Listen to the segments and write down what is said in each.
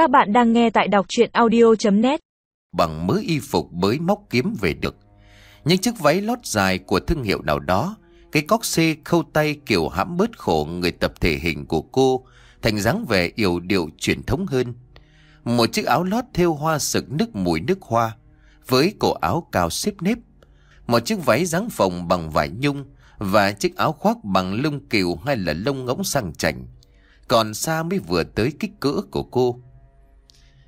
Các bạn đang nghe tại đọc chuyện audio.net Bằng mớ y phục mới móc kiếm về được. Những chiếc váy lót dài của thương hiệu nào đó, Cái cóc xê khâu tay kiểu hãm bớt khổ người tập thể hình của cô, Thành dáng vẻ yểu điệu truyền thống hơn. Một chiếc áo lót thêu hoa sực nước mùi nước hoa, Với cổ áo cao xếp nếp. Một chiếc váy dáng phồng bằng vải nhung Và chiếc áo khoác bằng lông kiều hay là lông ngỗng sang chảnh. Còn xa mới vừa tới kích cỡ của cô.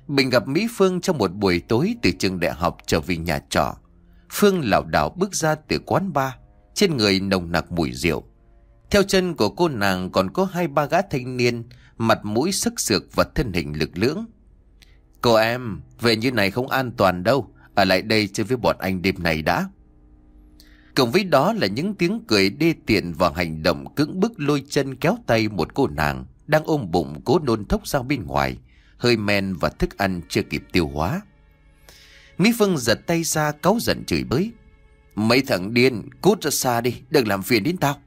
Bình gặp Mỹ Phương trong một buổi tối từ trường đại học trở về nhà trọ. Phương lảo đảo bước ra từ quán bar, trên người nồng nặc mùi rượu. Theo chân của cô nàng còn có hai ba gã thanh niên, mặt mũi sức sược và thân hình lực lưỡng. Cô em, về như này không an toàn đâu, ở lại đây chơi với bọn anh đêm này đã. Cộng với đó là những tiếng cười đê tiện và hành động cưỡng bức lôi chân kéo tay một cô nàng đang ôm bụng cố nôn thốc ra bên ngoài hơi men và thức ăn chưa kịp tiêu hóa. Mỹ Phương giật tay ra cáu giận chửi bới. Mấy thằng điên, cút ra xa đi, đừng làm phiền đến tao.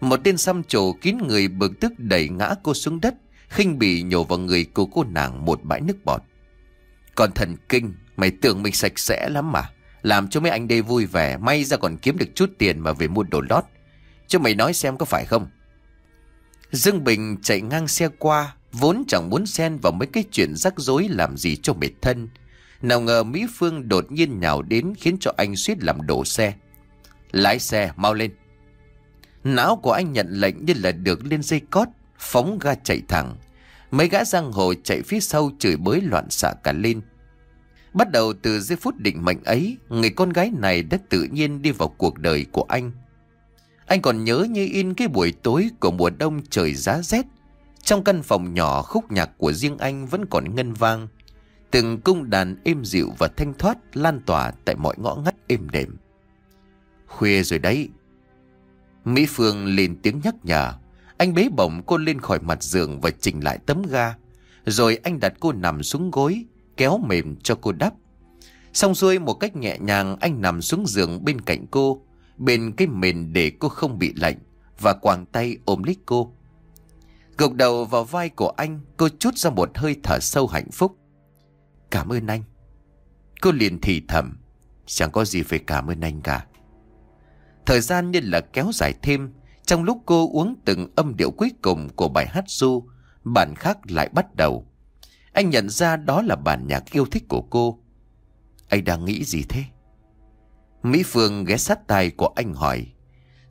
Một tên xăm trổ kín người bực tức đẩy ngã cô xuống đất, khinh bỉ nhổ vào người của cô nàng một bãi nước bọt. Còn thần kinh, mày tưởng mình sạch sẽ lắm mà. Làm cho mấy anh đây vui vẻ, may ra còn kiếm được chút tiền mà về mua đồ lót. Cho mày nói xem có phải không? Dương Bình chạy ngang xe qua, Vốn chẳng muốn xen vào mấy cái chuyện rắc rối làm gì cho mệt thân. Nào ngờ Mỹ Phương đột nhiên nhào đến khiến cho anh suýt làm đổ xe. Lái xe, mau lên. Não của anh nhận lệnh như là được lên dây cót, phóng ga chạy thẳng. Mấy gã giang hồ chạy phía sau chửi bới loạn xạ cả lên. Bắt đầu từ giây phút định mệnh ấy, người con gái này đã tự nhiên đi vào cuộc đời của anh. Anh còn nhớ như in cái buổi tối của mùa đông trời giá rét, trong căn phòng nhỏ khúc nhạc của riêng anh vẫn còn ngân vang. Từng cung đàn êm dịu và thanh thoát lan tỏa tại mọi ngõ ngách êm đềm. Khuya rồi đấy. Mỹ Phương lên tiếng nhắc nhở. Anh bế bổng cô lên khỏi mặt giường và chỉnh lại tấm ga. Rồi anh đặt cô nằm xuống gối, kéo mềm cho cô đắp. Xong xuôi một cách nhẹ nhàng anh nằm xuống giường bên cạnh cô, bên cái mền để cô không bị lạnh và quàng tay ôm lấy cô. Gục đầu vào vai của anh, Cô chút ra một hơi thở sâu hạnh phúc. Cảm ơn anh. Cô liền thì thầm, Chẳng có gì phải cảm ơn anh cả. Thời gian như là kéo dài thêm, Trong lúc cô uống từng âm điệu cuối cùng Của bài hát du, Bản khác lại bắt đầu. Anh nhận ra đó là bản nhạc yêu thích của cô. Anh đang nghĩ gì thế? Mỹ Phương ghé sát tai của anh hỏi.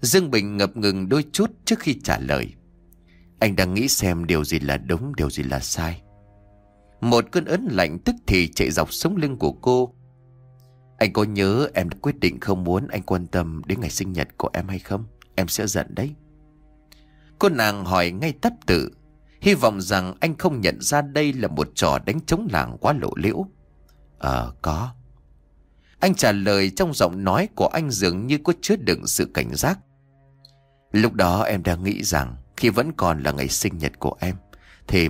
Dương Bình ngập ngừng đôi chút trước khi trả lời anh đang nghĩ xem điều gì là đúng, điều gì là sai. Một cơn ớn lạnh tức thì chạy dọc sống lưng của cô. Anh có nhớ em đã quyết định không muốn anh quan tâm đến ngày sinh nhật của em hay không? Em sẽ giận đấy. Cô nàng hỏi ngay tắt tự. Hy vọng rằng anh không nhận ra đây là một trò đánh chống làng quá lộ liễu. Ờ, có. Anh trả lời trong giọng nói của anh dường như có chứa đựng sự cảnh giác. Lúc đó em đang nghĩ rằng khi vẫn còn là ngày sinh nhật của em, Thì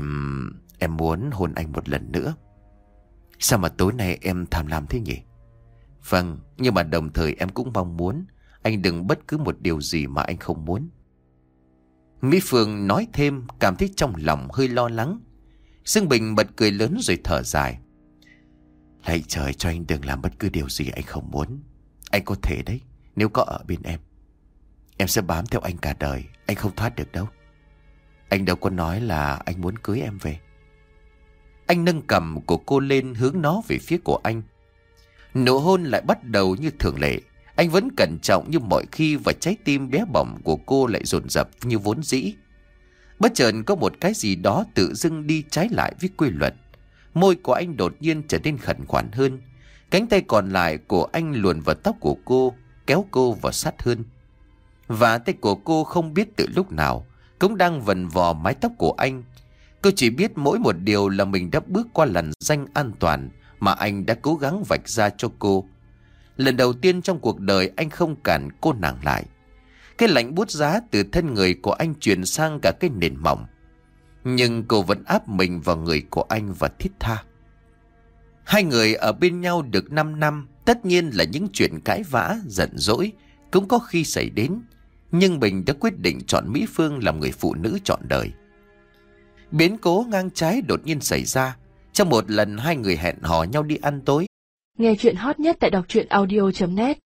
em muốn hôn anh một lần nữa. Sao mà tối nay em tham lam thế nhỉ? Vâng Nhưng mà đồng thời em cũng mong muốn Anh đừng bất cứ một điều gì mà anh không muốn. Mỹ Phương nói thêm Cảm thấy trong lòng hơi lo lắng. Dương Bình bật cười lớn rồi thở dài. Lạy trời cho anh đừng làm bất cứ điều gì anh không muốn. Anh có thể đấy, Nếu có ở bên em. Em sẽ bám theo anh cả đời, Anh không thoát được đâu anh đâu có nói là anh muốn cưới em về. Anh nâng cầm của cô lên hướng nó về phía của anh. Nụ hôn lại bắt đầu như thường lệ. Anh vẫn cẩn trọng như mọi khi và trái tim bé bỏng của cô lại dồn dập như vốn dĩ. Bất chợt có một cái gì đó tự dưng đi trái lại với quy luật. Môi của anh đột nhiên trở nên khẩn khoản hơn. Cánh tay còn lại của anh luồn vào tóc của cô, kéo cô vào sát hơn. Và tay của cô không biết từ lúc nào cũng đang vần vò mái tóc của anh. Cô chỉ biết mỗi một điều là mình đã bước qua làn danh an toàn mà anh đã cố gắng vạch ra cho cô. Lần đầu tiên trong cuộc đời anh không cản cô nàng lại. Cái lạnh bút giá từ thân người của anh chuyển sang cả cái nền mỏng. Nhưng cô vẫn áp mình vào người của anh và thiết tha. Hai người ở bên nhau được 5 năm, tất nhiên là những chuyện cãi vã, giận dỗi, cũng có khi xảy đến. Nhưng Bình đã quyết định chọn Mỹ Phương làm người phụ nữ chọn đời. Biến cố ngang trái đột nhiên xảy ra. Trong một lần hai người hẹn hò nhau đi ăn tối. Nghe chuyện hot nhất tại đọc truyện audio.net